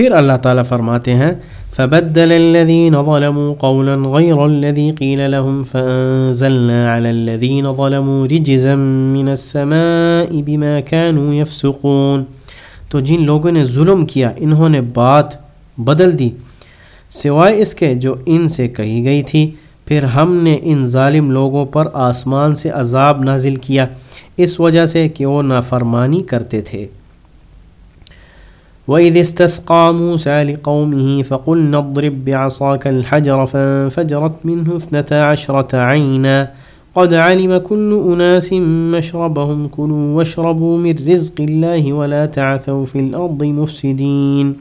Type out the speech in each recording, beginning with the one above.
پھر اللہ تعالیٰ فرماتے ہیں، فبدل الذين ظلموا قولا غير الذي قيل لهم فأنزلنا على الذين ظلموا رجزا من السماء بما كانوا يفسقون۔ تو جن لوگوں نے ظلم کیا، انہوں نے بات بدل دی۔ سوائے اس کے جو ان سے کہی گئی تھی، پھر ہم نے ان ظالم لوگوں پر آسمان سے عذاب نازل کیا، اس وجہ سے کہ وہ نافرمانی کرتے تھے۔ وَإِذِ اسْتَسْقَى مُوسَى لِقَوْمِهِ فَقُلْنَا اضْرِبْ بِعَصَاكَ الْحَجَرَ فَانفَجَرَتْ مِنْهُ اثْنَتَا عَشْرَةَ عَيْنًا قد علم كل أناس مشربهم كلوا واشربوا من رزق الله ولا تعثوا في الأرض مفسدين۔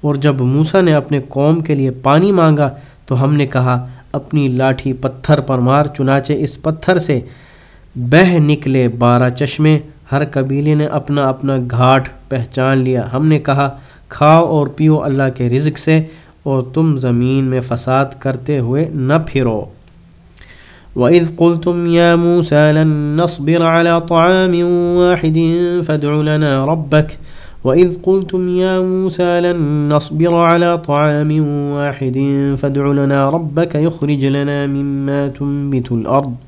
اور جب موسیٰ نے اپنے قوم کے لیے پانی مانگا تو ہم نے کہا، اپنی لاٹھی پتھر پر مار، چنانچہ اس پتھر سے بہ نکلے بارہ چشمے۔ ہر قبیلے نے اپنا اپنا گھاٹ پہچان لیا۔ ہم نے کہا، کھاؤ اور پیو اللہ کے رزق سے اور تم زمین میں فساد کرتے ہوئے نہ پھرو۔ وَإِذْ قُلْتُمْ يَا مُوسَى لَن نَصْبِرَ عَلَى طَعَامٍ وَاحِدٍ فَادْعُ لَنَا رَبَّكَ۔ وَإِذْ قُلْتُمْ يَا مُوسَى لَن نَصْبِرَ عَلَى طَعَامٍ وَاحِدٍ فَادْعُ لَنَا رَبَّكَ يُخْرِجْ لَنَا مِمَّا تُنبِتُ الْأَرْضُ۔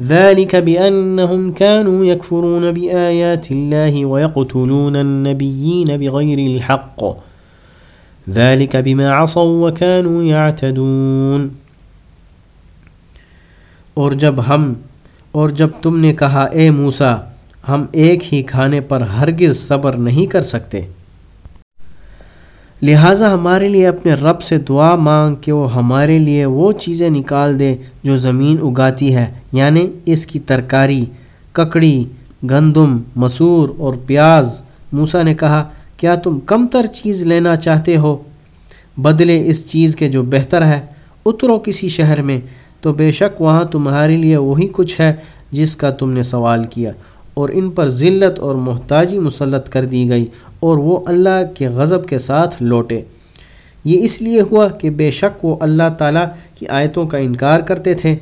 ذلك بأنهم كانوا يكفرون بآيات الله ويقتلون النبيين بغير الحق. ذلك بما عصوا وكانوا يعتدون. اور جب ہم، اور جب تم نے کہا، اے موسا ہم ایک ہی کھانے پر ہرگز صبر نہیں کر سکتے۔ لہٰذا ہمارے لیے اپنے رب سے دعا مانگ کہ وہ ہمارے لیے وہ چیزیں نکال دے جو زمین اگاتی ہے یعنی اس کی ترکاری، ککڑی، گندم، مسور اور پیاز۔ موسا نے کہا، کیا تم کم تر چیز لینا چاہتے ہو؟ بدلے اس چیز کے جو بہتر ہے، اترو کسی شہر میں۔ تو بے شک وہاں تمہارے لیے وہی کچھ ہے جس کا تم نے سوال کیا، اور ان پر ذلت اور محتاجی مسلط کر دی گئی۔ اور وہ اللہ کے غضب کے ساتھ لوٹے۔ یہ اس لیے ہوا کہ بے شک وہ اللہ تعالیٰ کی آیتوں کا انکار کرتے تھے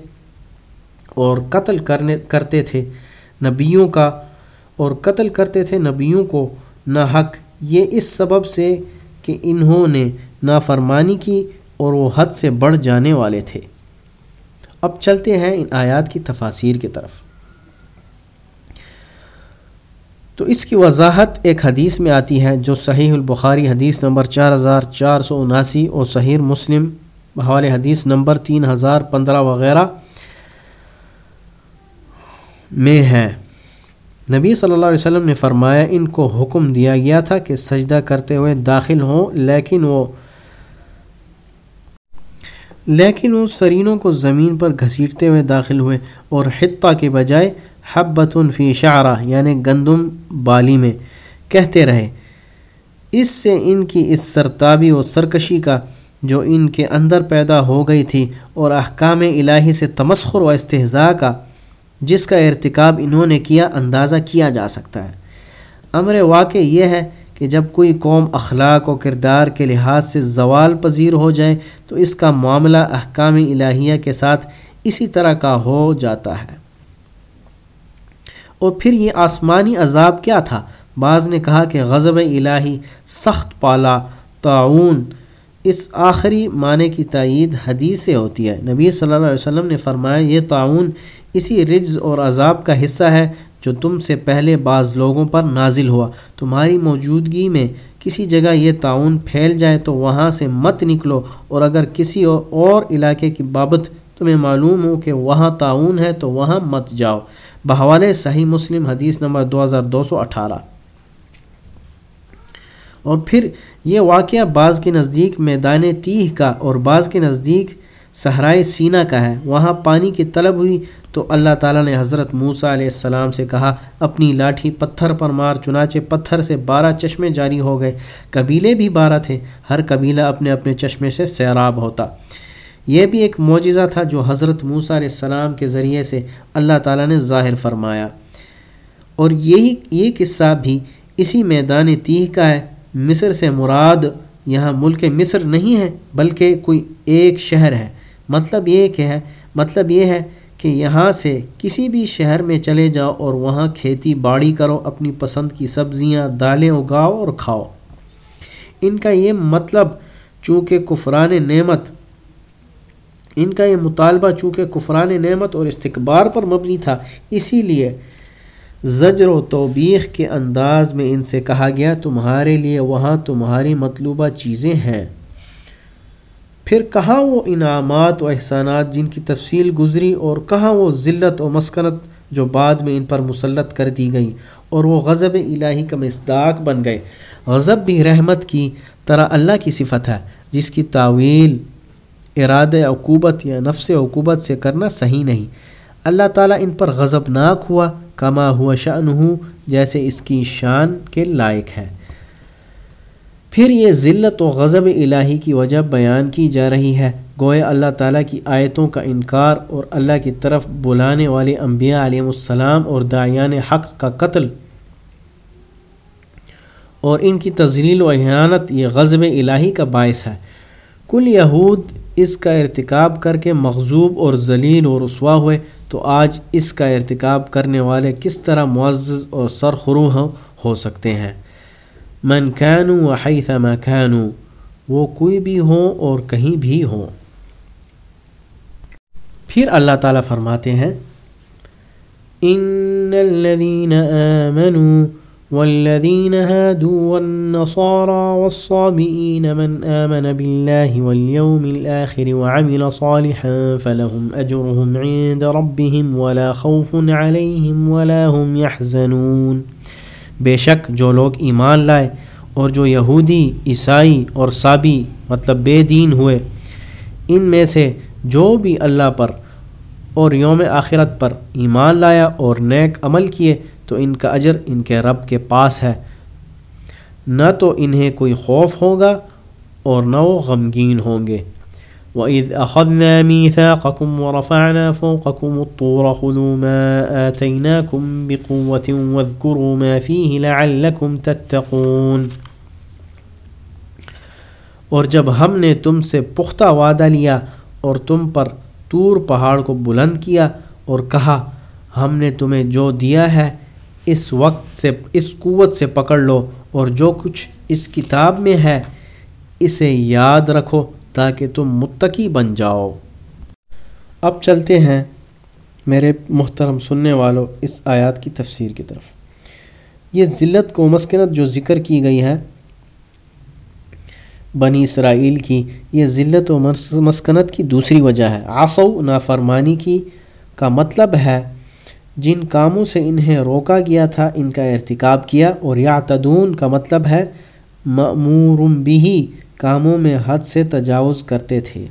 اور قتل کرنے، کرتے تھے نبیوں کا، اور قتل کرتے تھے نبیوں کو نہ حق یہ اس سبب سے کہ انہوں نے نافرمانی کی اور وہ حد سے بڑھ جانے والے تھے۔ اب چلتے ہیں ان آیات کی تفاصیر کی طرف۔ تو اس کی وضاحت ایک حدیث میں آتی ہے جو صحیح البخاری حدیث نمبر چار ہزار چار سو اناسی اور صحیح مسلم حوالے حدیث نمبر تین ہزار پندرہ وغیرہ میں ہے۔ نبی صلی اللہ علیہ وسلم نے فرمایا، ان کو حکم دیا گیا تھا کہ سجدہ کرتے ہوئے داخل ہوں، لیکن وہ لیکن وہ سرینوں کو زمین پر گھسیٹتے ہوئے داخل ہوئے اور حتہ کے بجائے حبت فی شعرہ یعنی گندم بالی میں، کہتے رہے، اس سے ان کی اس سرتابی و سرکشی کا جو ان کے اندر پیدا ہو گئی تھی اور احکام الہی سے تمسخر و استحضاء کا، جس کا ارتکاب انہوں نے کیا، اندازہ کیا جا سکتا ہے۔ امر واقع یہ ہے کہ جب کوئی قوم اخلاق و کردار کے لحاظ سے زوال پذیر ہو جائے، تو اس کا معاملہ احکام الہیہ کے ساتھ اسی طرح کا ہو جاتا ہے۔ اور پھر یہ آسمانی عذاب کیا تھا؟ بعض نے کہا کہ غضب الہی سخت پالا تعاون اس آخری معنی کی تائید حدیث سے ہوتی ہے۔ نبی صلی اللہ علیہ وسلم نے فرمایا، یہ تعاون اسی رجز اور عذاب کا حصہ ہے جو تم سے پہلے بعض لوگوں پر نازل ہوا۔ تمہاری موجودگی میں کسی جگہ یہ تعاون پھیل جائے تو وہاں سے مت نکلو۔ اور اگر کسی اور علاقے کی بابت تمہیں معلوم ہو کہ وہاں تعاون ہے تو وہاں مت جاؤ۔ بحوالے صحیح مسلم حدیث نمبر دو ہزار دو سو اٹھارہ۔ اور پھر یہ واقعہ بعض کے نزدیک میدان تیہ کا اور بعض کے نزدیک صحرائے سینہ کا ہے۔ وہاں پانی کی طلب ہوئی تو اللہ تعالیٰ نے حضرت موسیٰ علیہ السلام سے کہا، اپنی لاٹھی پتھر پر مار، چنانچہ پتھر سے بارہ چشمے جاری ہو گئے۔ قبیلے بھی بارہ تھے، ہر قبیلہ اپنے اپنے چشمے سے سیراب ہوتا۔ یہ بھی ایک معجزہ تھا جو حضرت موسیٰ علیہ السلام کے ذریعے سے اللہ تعالیٰ نے ظاہر فرمایا۔ اور یہی، یہ قصہ بھی اسی میدان تیہ کا ہے۔ مصر سے مراد یہاں ملک مصر نہیں ہے، بلکہ کوئی ایک شہر ہے۔ مطلب یہ کہ ہے مطلب یہ ہے کہ یہاں سے کسی بھی شہر میں چلے جاؤ اور وہاں کھیتی باڑی کرو، اپنی پسند کی سبزیاں، دالیں اگاؤ اور کھاؤ۔ ان کا یہ مطلب چونکہ کفران نعمت ان کا یہ مطالبہ چونکہ کفران نعمت اور استقبار پر مبنی تھا، اسی لیے زجر و توبیخ کے انداز میں ان سے کہا گیا، تمہارے لیے وہاں تمہاری مطلوبہ چیزیں ہیں۔ پھر کہاں وہ انعامات و احسانات جن کی تفصیل گزری اور کہاں وہ ذلت و مسکنت جو بعد میں ان پر مسلط کر دی گئی اور وہ غضب الہی کا مصداق بن گئے۔ غضب بھی رحمت کی طرح اللہ کی صفت ہے، جس کی تعویل اراد عقوبت یا نفس عقوبت سے کرنا صحیح نہیں۔ اللہ تعالیٰ ان پر غضب ناک ہوا، کما ہوا شان ہوں جیسے اس کی شان کے لائق ہے۔ پھر یہ ذلت و غضب الہی کی وجہ بیان کی جا رہی ہے۔ گوئے اللہ تعالیٰ کی آیتوں کا انکار اور اللہ کی طرف بلانے والے انبیاء علیہ السلام اور دایان حق کا قتل اور ان کی تزلیل و احانت یہ غضب الہی کا باعث ہے۔ کل یہود اس کا ارتکاب کر کے مغزوب اور ذلیل و رسوا ہوئے، تو آج اس کا ارتکاب کرنے والے کس طرح معزز اور سرخرو ہو سکتے ہیں؟ من کانو و حیث ما کانو وہ کوئی بھی ہوں اور کہیں بھی ہوں۔ پھر اللہ تعالیٰ فرماتے ہیں، ان الذين آمنوا والذين هادوا والنصارى والصابئين من آمن بالله واليوم الآخر وعمل صالحا فلهم أجرهم عند ربهم ولا خوف عليهم ولا هم يحزنون بے شک جو لوگ ایمان لائے اور جو یہودی، عیسائی اور صابی مطلب بے دین ہوئے، ان میں سے جو بھی اللہ پر اور یوم آخرت پر ایمان لایا اور نیک عمل کیے تو ان کا اجر ان کے رب کے پاس ہے۔ نہ تو انہیں کوئی خوف ہوگا اور نہ وہ غمگین ہوں گے۔ وَإِذْ أَخَذْنَا مِيثَاقَكُمْ وَرَفَعْنَا فَوْقَكُمُ الطُّورَ خُذُوا مَا آتَيْنَاكُمْ بِقُوَّةٍ وَاذْكُرُوا مَا فِيهِ لَعَلَّكُمْ تَتَّقُونَ۔ اور جب ہم نے تم سے پختہ وعدہ لیا اور تم پر تور پہاڑ کو بلند کیا اور کہا، ہم نے تمہیں جو دیا ہے اس وقت سے، اس قوت سے پکڑ لو اور جو کچھ اس کتاب میں ہے، اسے یاد رکھو تاکہ تم متقی بن جاؤ۔ اب چلتے ہیں میرے محترم سننے والوں اس آیات کی تفسیر کی طرف۔ یہ ذلت کو مسکنت جو ذکر کی گئی ہے، بنی اسرائیل کی، یہ ذلت و مسکنت کی دوسری وجہ ہے۔ آسو نافرمانی کی کا مطلب ہے جن کاموں سے انہیں روکا گیا تھا، ان کا ارتکاب کیا۔ اور یا تدون کا مطلب ہے معمورم بھی کاموں میں حد سے تجاوز کرتے تھے۔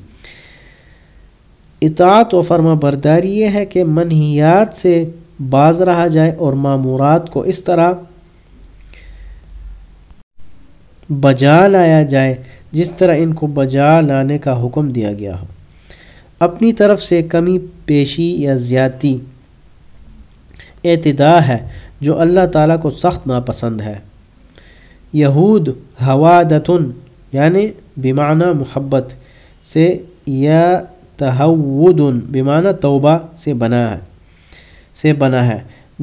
اطاعت و فرما برداری یہ ہے کہ منحیات سے باز رہا جائے اور معمورات کو اس طرح بجا لایا جائے جس طرح ان کو بجا لانے کا حکم دیا گیا ہو۔ اپنی طرف سے کمی، پیشی یا زیادتی اعتدا ہے جو اللہ تعالیٰ کو سخت ناپسند ہے۔ یہود ہوادتن یعنی بیمانہ محبت سے، یا تحودن بیمانہ توبہ سے بنا ہے، سے بنا ہے۔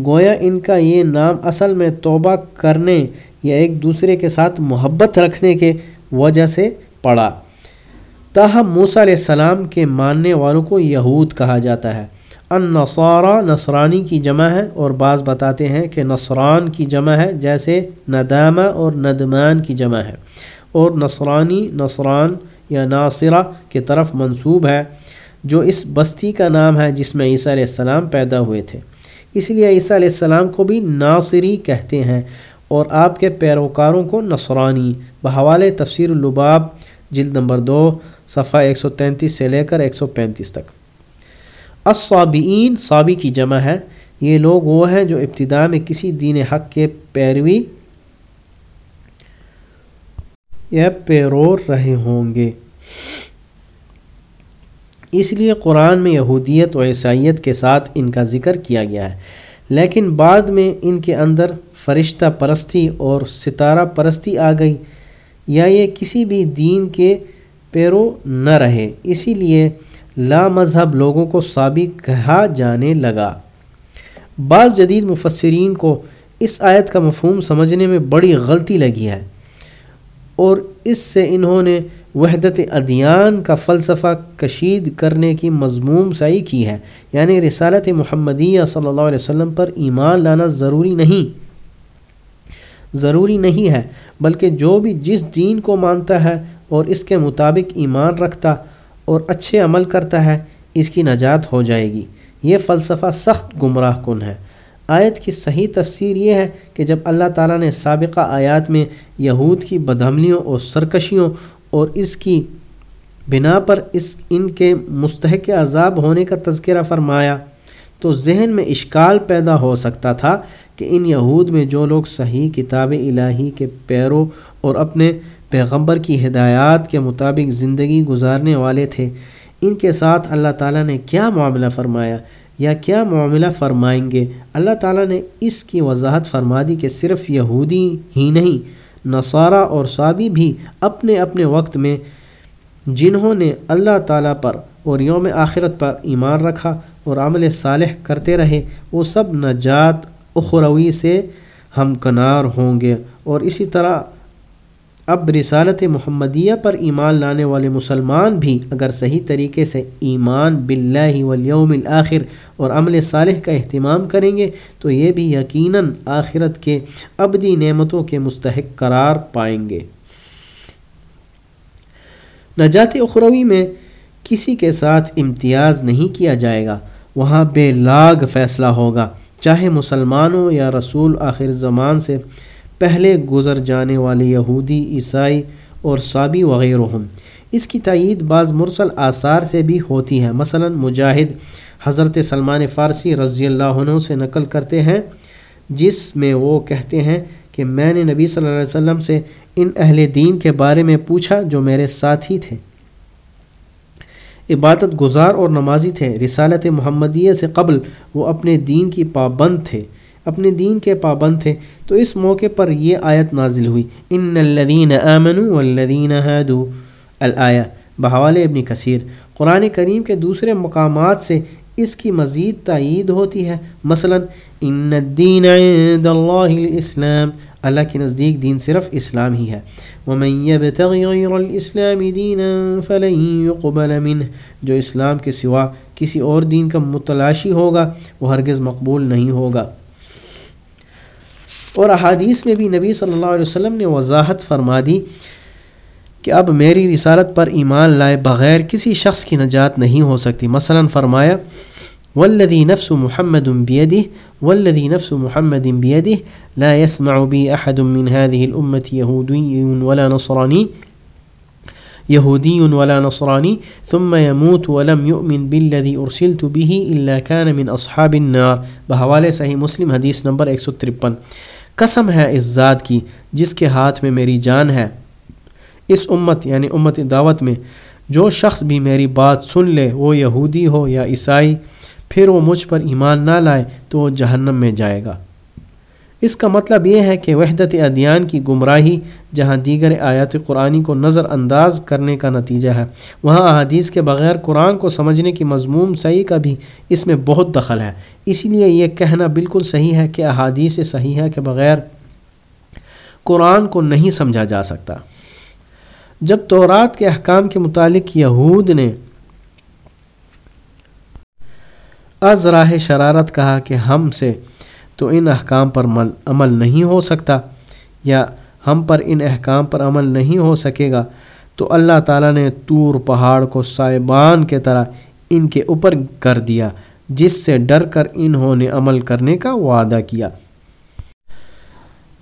گویا ان کا یہ نام اصل میں توبہ کرنے یا ایک دوسرے کے ساتھ محبت رکھنے کے وجہ سے پڑا۔ تاہم موسیٰ علیہ السلام کے ماننے والوں کو یہود کہا جاتا ہے۔ النصارہ نصرانی کی جمع ہے اور بعض بتاتے ہیں کہ نصران کی جمع ہے جیسے ندامہ اور ندمان کی جمع ہے اور نصرانی نصران یا ناصرہ کی طرف منصوب ہے جو اس بستی کا نام ہے جس میں عیسیٰ علیہ السلام پیدا ہوئے تھے۔ اس لیے عیسیٰ علیہ السلام کو بھی ناصری کہتے ہیں اور آپ کے پیروکاروں کو نصرانی۔ بحوال تفسیر الباب جلد نمبر دو، صفحہ ایک سو تینتیس سے لے کر ایک سو پینتیس تک۔ الصابئین، صابی کی جمع ہے۔ یہ لوگ وہ ہیں جو ابتدا میں کسی دین حق کے پیروی یا پیرور رہے ہوں گے۔ اس لیے قرآن میں یہودیت و عیسائیت کے ساتھ ان کا ذکر کیا گیا ہے۔ لیکن بعد میں ان کے اندر فرشتہ پرستی اور ستارہ پرستی آ گئی، یا یہ کسی بھی دین کے پیرو نہ رہے۔ اسی لیے لا مذہب لوگوں کو سابق کہا جانے لگا۔ بعض جدید مفسرین کو اس آیت کا مفہوم سمجھنے میں بڑی غلطی لگی ہے اور اس سے انہوں نے وحدت ادیان کا فلسفہ کشید کرنے کی مضموم سائی کی ہے۔ یعنی رسالت محمدیہ صلی اللہ علیہ وسلم پر ایمان لانا ضروری نہیں۔ ضروری نہیں ہے، بلکہ جو بھی جس دین کو مانتا ہے اور اس کے مطابق ایمان رکھتا اور اچھے عمل کرتا ہے، اس کی نجات ہو جائے گی۔ یہ فلسفہ سخت گمراہ کن ہے۔ آیت کی صحیح تفسیر یہ ہے کہ جب اللہ تعالیٰ نے سابقہ آیات میں یہود کی بدحملیوں اور سرکشیوں اور اس کی بنا پر اس ان کے مستحق عذاب ہونے کا تذکرہ فرمایا، تو ذہن میں اشکال پیدا ہو سکتا تھا کہ ان یہود میں جو لوگ صحیح کتاب الہی کے پیروں اور اپنے پیغمبر کی ہدایات کے مطابق زندگی گزارنے والے تھے۔ ان کے ساتھ اللہ تعالیٰ نے کیا معاملہ فرمایا یا کیا معاملہ فرمائیں گے؟ اللہ تعالیٰ نے اس کی وضاحت فرما دی کہ صرف یہودی ہی نہیں، نصارہ اور صابی بھی اپنے اپنے وقت میں، جنہوں نے اللہ تعالیٰ پر اور یوم آخرت پر ایمان رکھا اور عمل صالح کرتے رہے، وہ سب نجات اخروی سے ہم کنار ہوں گے۔ اور اسی طرح اب رسالت محمدیہ پر ایمان لانے والے مسلمان بھی اگر صحیح طریقے سے ایمان باللہ والیوم الاخر اور عمل صالح کا اہتمام کریں گے، تو یہ بھی یقیناً آخرت کے ابدی نعمتوں کے مستحق قرار پائیں گے۔ نجات اخروی میں کسی کے ساتھ امتیاز نہیں کیا جائے گا، وہاں بے لاگ فیصلہ ہوگا۔ چاہے مسلمانوں یا رسول آخر زمان سے پہلے گزر جانے والے یہودی، عیسائی اور صابی وغیرہ ہوں اس کی تائید بعض مرسل آثار سے بھی ہوتی ہے۔ مثلا مجاہد حضرت سلمان فارسی رضی اللہ عنہ سے نقل کرتے ہیں، جس میں وہ کہتے ہیں کہ میں نے نبی صلی اللہ علیہ وسلم سے ان اہل دین کے بارے میں پوچھا جو میرے ساتھی تھے۔ عبادت گزار اور نمازی تھے۔ رسالت محمدیہ سے قبل وہ اپنے دین کی پابند تھے۔ اپنے دین کے پابند تھے۔ تو اس موقع پر یہ آیت نازل ہوئی۔ ان الدین امن والذین هادوا الآیہ بحوال ابن کثیر۔ قرآن کریم کے دوسرے مقامات سے اس کی مزید تائید ہوتی ہے۔ مثلا، ان الدین عند اللہ الاسلام۔ اللہ کے نزدیک دین صرف اسلام ہی ہے۔ ومن يبتغي غير الاسلام دينا فلن يقبل منه۔ جو اسلام کے سوا کسی اور دین کا متلاشی ہوگا، وہ ہرگز مقبول نہیں ہوگا۔ اور احادیث میں بھی نبی صلی اللہ علیہ وسلم نے وضاحت فرما دی کہ اب میری رسالت پر ایمان لائے بغیر کسی شخص کی نجات نہیں ہو سکتی۔ مثلا فرمایا، والذی نفس محمد بیدہ، والذی نفس محمد بیدہ، لا يسمع بی احد من هذه الامت یہودی ولا نصرانی، یہودی ولا نصرانی، ثم يموت ولم يؤمن بالذی ارسلت به الا كان من اصحاب النار۔ بحوالے صحیح مسلم، حدیث نمبر 153 قسم ہے اس ذات کی جس کے ہاتھ میں میری جان ہے۔ اس امت یعنی امت دعوت میں جو شخص بھی میری بات سن لے، وہ یہودی ہو یا عیسائی، پھر وہ مجھ پر ایمان نہ لائے تو وہ جہنم میں جائے گا۔ اس کا مطلب یہ ہے کہ وحدت ادیان کی گمراہی جہاں دیگر آیات قرآنی کو نظر انداز کرنے کا نتیجہ ہے، وہاں احادیث کے بغیر قرآن کو سمجھنے کی مضموم صحیح کا بھی اس میں بہت دخل ہے۔ اسی لیے یہ کہنا بالکل صحیح ہے کہ احادیث صحیح ہے کہ بغیر قرآن کو نہیں سمجھا جا سکتا۔ جب تورات کے احکام کے متعلق یہود نے از راہ شرارت کہا کہ ہم سے تو ان احکام پر عمل نہیں ہو سکتا یا ہم پر ان احکام پر عمل نہیں ہو سکے گا، تو اللہ تعالیٰ نے طور پہاڑ کو سائبان کے طرح ان کے اوپر کر دیا، جس سے ڈر کر انہوں نے عمل کرنے کا وعدہ کیا۔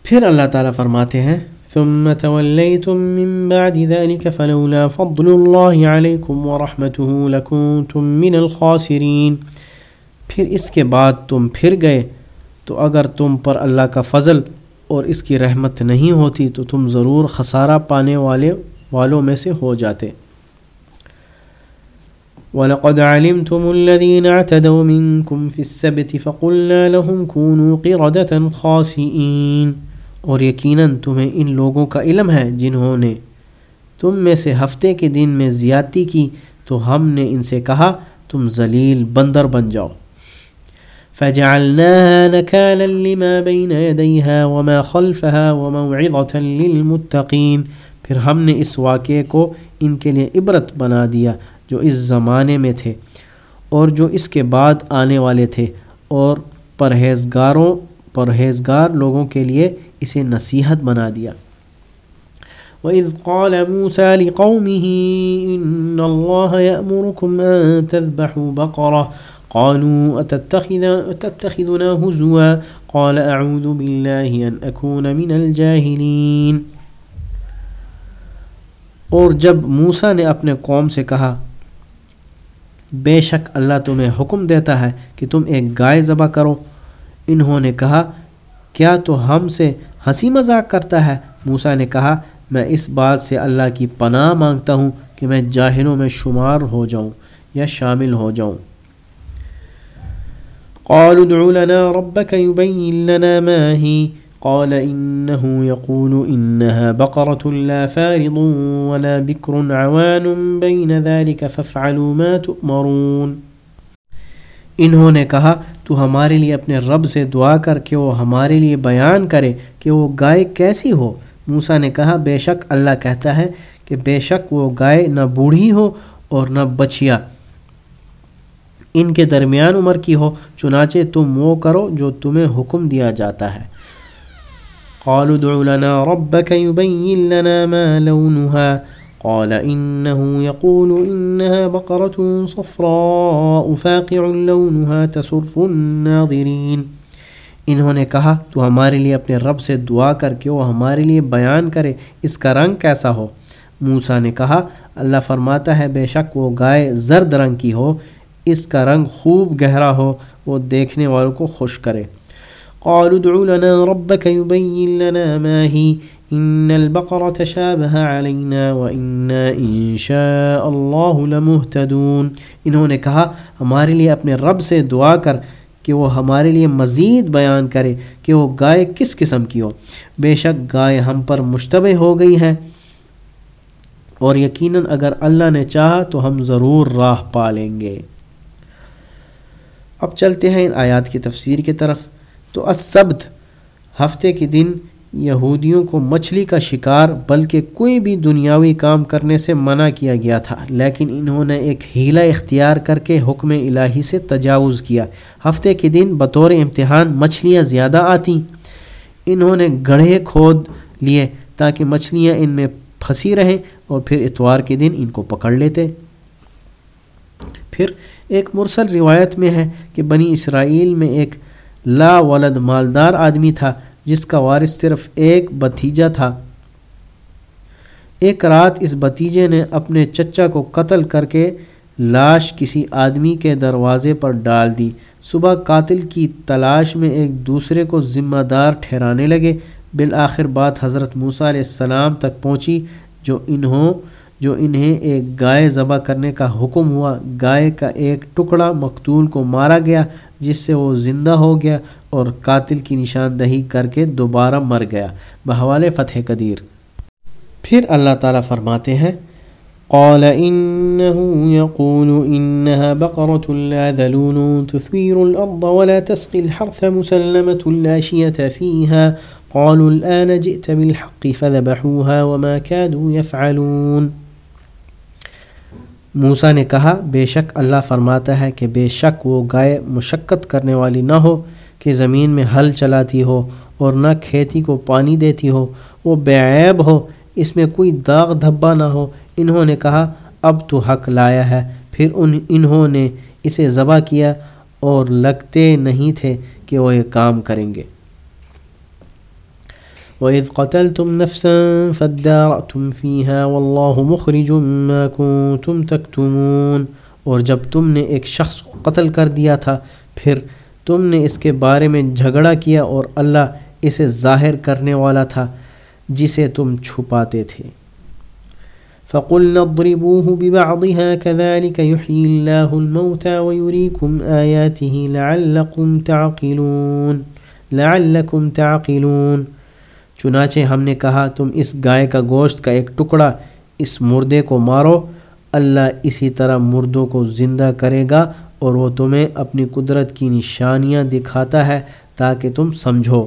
پھر اللہ تعالیٰ فرماتے ہیں، ثم توليتم من بعد ذلك فلولا فضل الله عليكم ورحمته لكنتم من الخاسرين۔ پھر اس کے بعد تم پھر گئے تو اگر تم پر اللہ کا فضل اور اس کی رحمت نہیں ہوتی تو تم ضرور خسارہ پانے والے والوں میں سے ہو جاتے۔ وَلَقَدْ عَلِمْتُمُ الَّذِينَ اعْتَدَوْا مِنْكُمْ فِي السَّبْتِ فَقُلْنَا لَهُمْ كُونُوا قِرَدَةً خَاسِئِينَ۔ اور یقیناً تمہیں ان لوگوں کا علم ہے جنہوں نے تم میں سے ہفتے کے دن میں زیادتی کی تو ہم نے ان سے کہا تم ذلیل بندر بن جاؤ۔ فجعلناها نكالا لما بين يديها وما خلفها وموعظة للمتقين۔ پھر ہم نے اس واقعے کو ان کے لیے عبرت بنا دیا جو اس زمانے میں تھے اور جو اس کے بعد آنے والے تھے۔ اور پرہیزگاروں، پرہیزگار لوگوں کے لیے اسے نصیحت بنا دیا۔ وَإِذْ قَالَ مُوسَى لِقَوْمِهِ إِنَّ اللَّهَ يَأْمُرُكُمْ أَن تَذْبَحُوا بَقَرَةً قالوا أتتخذنا هزوا؟ قال أعوذ بالله أن أكون من الجاهلين. اور جب موسیٰ نے اپنے قوم سے کہا، بے شک اللہ تمہیں حکم دیتا ہے کہ تم ایک گائے ذبح کرو۔ انہوں نے کہا، کیا تو ہم سے ہنسی مذاق کرتا ہے؟ موسا نے کہا، میں اس بات سے اللہ کی پناہ مانگتا ہوں کہ میں جاہلوں میں شمار ہو جاؤں یا شامل ہو جاؤں۔ قالوا ادع لنا ربك يبين لنا ما هي. قال إنه يقول إنها بقرة لا فارض ولا بكر عوان بين ذلك فافعلوا ما تؤمرون. انہوں نے کہا، تو ہمارے لیے اپنے رب سے دعا کر کے وہ ہمارے لیے بیان کرے کہ وہ گائے کیسی ہو۔ موسا نے کہا، بے شک اللہ کہتا ہے کہ بے شک وہ گائے نہ بوڑھی ہو اور نہ بچیا۔ ان کے درمیان عمر کی ہو، چنانچہ تم وہ کرو جو تمہیں حکم دیا جاتا ہے۔ قالوا ادع لنا ربك يبين لنا ما لونها قال إنه يقول إنها بقرة صفراء فاقع لونها تسر الناظرين انہوں نے کہا، تو ہمارے لیے اپنے رب سے دعا کر کے وہ ہمارے لیے بیان کرے، اس کا رنگ کیسا ہو۔ موسا نے کہا، اللہ فرماتا ہے، بے شک وہ گائے زرد رنگ کی ہو۔ اس کا رنگ خوب گہرا ہو، وہ دیکھنے والوں کو خوش کرے۔ قالوا ادع لنا ربك يبين لنا ما هي ان البقرة شابه علينا وإنا إن شاء الله لمهتدون۔ انہوں نے کہا، ہمارے لیے اپنے رب سے دعا کر کہ وہ ہمارے لیے مزید بیان کرے کہ وہ گائے کس قسم کی ہو۔ بے شک گائے ہم پر مشتبہ ہو گئی ہے اور یقیناً اگر اللہ نے چاہا تو ہم ضرور راہ پا لیں گے۔ اب چلتے ہیں ان آیات کی تفسیر کی طرف۔ تو اسبت ہفتے کے دن یہودیوں کو مچھلی کا شکار، بلکہ کوئی بھی دنیاوی کام کرنے سے منع کیا گیا تھا۔ لیکن انہوں نے ایک ہیلا اختیار کر کے حکم الہی سے تجاوز کیا۔ ہفتے کے دن بطور امتحان مچھلیاں زیادہ آتیں۔ انہوں نے گڑھے کھود لیے تاکہ مچھلیاں ان میں پھنسی رہیں اور پھر اتوار کے دن ان کو پکڑ لیتے۔ پھر ایک مرسل روایت میں ہے کہ بنی اسرائیل میں ایک لا ولد مالدار آدمی تھا، جس کا وارث صرف ایک بتیجا تھا۔ ایک رات اس بتیجے نے اپنے چچا کو قتل کر کے لاش کسی آدمی کے دروازے پر ڈال دی۔ صبح قاتل کی تلاش میں ایک دوسرے کو ذمہ دار ٹھہرانے لگے۔ بالآخر بات حضرت موسیٰ علیہ السلام تک پہنچی، جو انہوں جو انہیں ایک گائے ذبح کرنے کا حکم ہوا، گائے کا ایک ٹکڑا مقتول کو مارا گیا، جس سے وہ زندہ ہو گیا اور قاتل کی نشاندہی کر کے دوبارہ مر گیا۔ بحوال فتح قدیر۔ پھر اللہ تعالیٰ فرماتے ہیں، قال إنه يقول إنها بقرة لا ذلول تثير الأرض ولا تسقي الحرث مسلمة لا شية فيها قالوا الآن جئت بالحق فذبحوها وما كادوا يفعلون موسا نے کہا، بے شک اللہ فرماتا ہے کہ بے شک وہ گائے مشقت کرنے والی نہ ہو، کہ زمین میں ہل چلاتی ہو اور نہ کھیتی کو پانی دیتی ہو، وہ بے عیب ہو، اس میں کوئی داغ دھبا نہ ہو۔ انہوں نے کہا، اب تو حق لایا ہے۔ پھر ان، انہوں نے اسے ذبح کیا اور لگتے نہیں تھے کہ وہ یہ کام کریں گے۔ وَإِذْ قَتَلْتُمْ نَفْسًا فَادَّارَأْتُمْ فِيهَا وَاللَّهُ مُخْرِجٌ مَا كُنْتُمْ تَكْتُمُونَ اور جب تم نے ایک شخص کو قتل کر دیا تھا، پھر تم نے اس کے بارے میں جھگڑا کیا اور اللہ اسے ظاہر کرنے والا تھا، جسے تم چھپاتے تھے۔ فَقُلْنَا اضْرِبُوهُ بِبَعْضِهَا كَذَلِكَ يُحْيِي اللَّهُ الْمَوْتَى وَيُرِيكُمْ آيَاتِهِ لَعَلَّكُمْ تَعْقِلُونَ لَعَلَّكُمْ تَعْقِلُونَ۔ چنانچہ ہم نے کہا، تم اس گائے کا گوشت کا ایک ٹکڑا اس مردے کو مارو، اللہ اسی طرح مردوں کو زندہ کرے گا اور وہ تمہیں اپنی قدرت کی نشانیاں دکھاتا ہے تاکہ تم سمجھو۔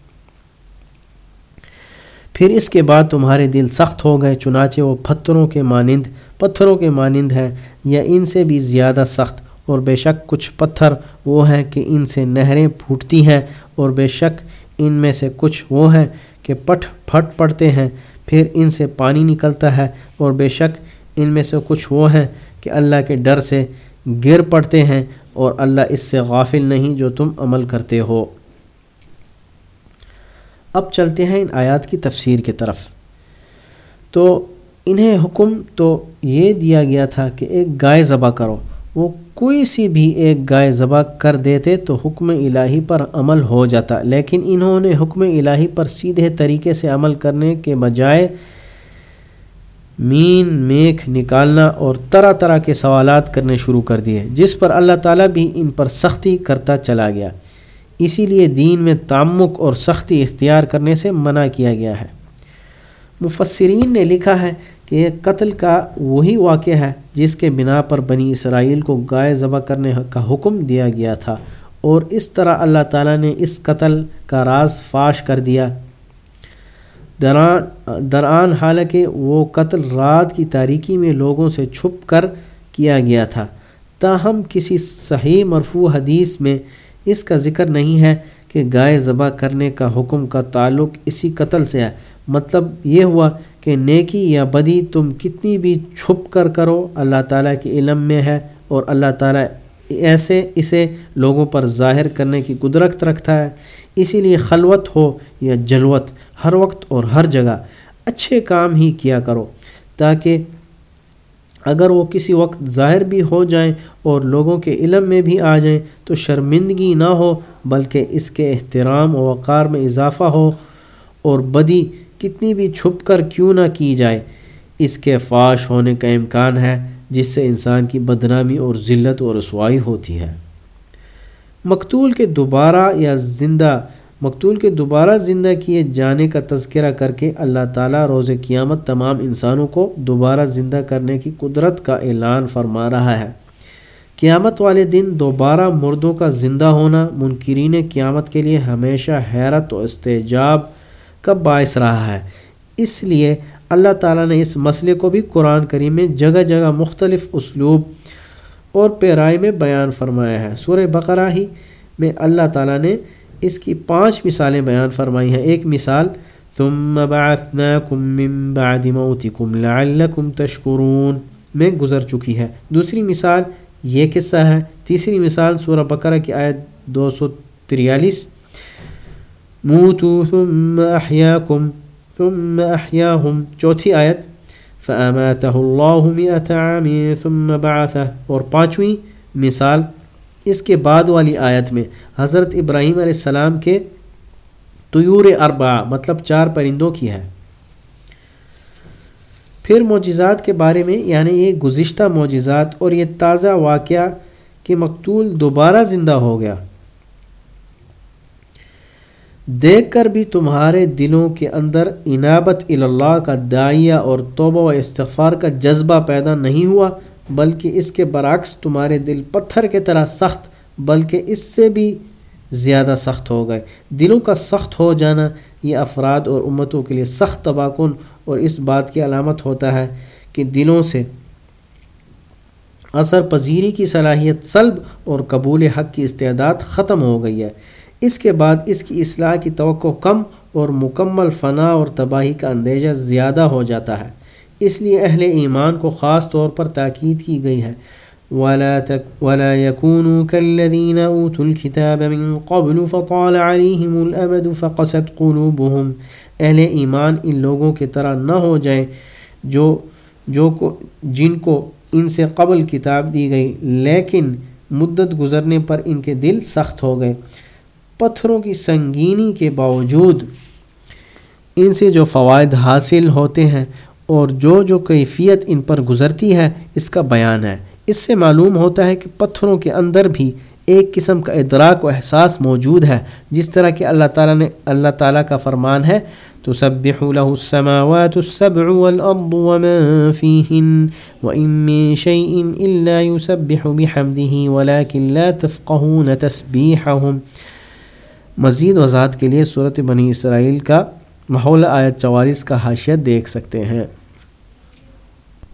پھر اس کے بعد تمہارے دل سخت ہو گئے، چنانچہ وہ پتھروں کے مانند، پتھروں کے مانند ہیں یا ان سے بھی زیادہ سخت۔ اور بے شک کچھ پتھر وہ ہیں کہ ان سے نہریں پھوٹتی ہیں، اور بے شک ان میں سے کچھ وہ ہیں کہ پٹ پھٹ پڑتے ہیں۔ پھر ان سے پانی نکلتا ہے، اور بے شک ان میں سے کچھ وہ ہیں کہ اللہ کے ڈر سے گر پڑتے ہیں، اور اللہ اس سے غافل نہیں جو تم عمل کرتے ہو۔ اب چلتے ہیں ان آیات کی تفسیر کی طرف۔ تو انہیں حکم تو یہ دیا گیا تھا کہ ایک گائے ذبح کرو۔ وہ کوئی سی بھی ایک گائے ذبح کر دیتے تو حکم الہی پر عمل ہو جاتا۔ لیکن انہوں نے حکم الہی پر سیدھے طریقے سے عمل کرنے کے بجائے مین میکھ نکالنا اور طرح طرح کے سوالات کرنے شروع کر دیے، جس پر اللہ تعالیٰ بھی ان پر سختی کرتا چلا گیا۔ اسی لیے دین میں تعمک اور سختی اختیار کرنے سے منع کیا گیا ہے۔ مفسرین نے لکھا ہے کہ یہ قتل کا وہی واقعہ ہے جس کے بنا پر بنی اسرائیل کو گائے ذبح کرنے کا حکم دیا گیا تھا اور اس طرح اللہ تعالیٰ نے اس قتل کا راز فاش کر دیا۔ دران، درآن، حالانکہ وہ قتل رات کی تاریکی میں لوگوں سے چھپ کر کیا گیا تھا۔ تاہم کسی صحیح مرفوع حدیث میں اس کا ذکر نہیں ہے کہ گائے ذبح کرنے کا حکم کا تعلق اسی قتل سے ہے۔ مطلب یہ ہوا کہ نیکی یا بدی تم کتنی بھی چھپ کر کرو، اللہ تعالیٰ کے علم میں ہے اور اللہ تعالیٰ ایسے اسے لوگوں پر ظاہر کرنے کی قدرت رکھتا ہے۔ اسی لیے خلوت ہو یا جلوت، ہر وقت اور ہر جگہ اچھے کام ہی کیا کرو تاکہ اگر وہ کسی وقت ظاہر بھی ہو جائیں اور لوگوں کے علم میں بھی آ جائیں تو شرمندگی نہ ہو، بلکہ اس کے احترام و وقار میں اضافہ ہو اور بدی کتنی بھی چھپ کر کیوں نہ کی جائے۔ اس کے فاش ہونے کا امکان ہے، جس سے انسان کی بدنامی اور ذلت و رسوائی ہوتی ہے۔ مقتول کے دوبارہ یا زندہ مقتول کے دوبارہ زندہ کیے جانے کا تذکرہ کر کے اللہ تعالیٰ روز قیامت تمام انسانوں کو دوبارہ زندہ کرنے کی قدرت کا اعلان فرما رہا ہے۔ قیامت والے دن دوبارہ مردوں کا زندہ ہونا منکرین قیامت کے لیے ہمیشہ حیرت و استجاب کا باعث رہا ہے۔ اس لیے اللہ تعالیٰ نے اس مسئلے کو بھی قرآن کریم میں جگہ جگہ مختلف اسلوب اور پیرائے میں بیان فرمایا ہے۔ سورہ بقرہ ہی میں اللہ تعالیٰ نے اس کی پانچ مثالیں بیان فرمائی ہیں۔ ایک مثال، ثم بعثناكم من بعد موتكم لعلكم تشكرون۔ میں گزر چکی ہے۔ دوسری مثال، یہ قصہ ہے۔ تیسری مثال، سورہ بقرہ کی آیت دو سو تریالیس۔ موتو ثم احیاکم ثم احیاہم چوتھی آیت فاماته اللہ مئت عام ثم بعثه۔ اور پانچویں مثال اس کے بعد والی آیت میں حضرت ابراہیم علیہ السلام کے طیور اربع مطلب چار پرندوں کی ہے۔ پھر معجزات کے بارے میں یعنی یہ گزشتہ معجزات اور یہ تازہ واقعہ کہ مقتول دوبارہ زندہ ہو گیا۔ دیکھ کر بھی تمہارے دلوں کے اندر انابت اللہ کا دائیہ اور توبہ و استغفار کا جذبہ پیدا نہیں ہوا۔ بلکہ اس کے برعکس تمہارے دل پتھر کے طرح سخت، بلکہ اس سے بھی زیادہ سخت ہو گئے۔ دلوں کا سخت ہو جانا یہ افراد اور امتوں کے لیے سخت تباکن اور اس بات کی علامت ہوتا ہے کہ دلوں سے اثر پذیری کی صلاحیت، سلب اور قبول حق کی استعداد ختم ہو گئی ہے۔ اس کے بعد اس کی اصلاح کی توقع کم اور مکمل فنا اور تباہی کا اندیشہ زیادہ ہو جاتا ہے۔ اس لیے اہل ایمان کو خاص طور پر تاکید کی گئی ہے۔ ولا تك، ولا يكونوا كالذين اوتوا الكتاب من قبل فطال عليهم الامد فقست قلوبهم۔ اہل ایمان ان لوگوں کی طرح نہ ہو جائیں جو جو کو، جن کو ان سے قبل کتاب دی گئی، لیکن مدت گزرنے پر ان کے دل سخت ہو گئے۔ پتھروں کی سنگینی کے باوجود ان سے جو فوائد حاصل ہوتے ہیں اور جو جو کیفیت ان پر گزرتی ہے، اس کا بیان ہے۔ اس سے معلوم ہوتا ہے کہ پتھروں کے اندر بھی ایک قسم کا ادراک و احساس موجود ہے۔ جس طرح کہ اللہ تعالیٰ نے، اللہ تعالیٰ کا فرمان ہے تو سب له السماوات السبع والأرض ومن فيهن وإن من شيء إلا يسبح بحمده ولكن لا تفقهون تسبيحهم۔ مزید وضاحت کے لیے صورت بنی اسرائیل کا ماحول آیت چوالیس کا حاشیت دیکھ سکتے ہیں۔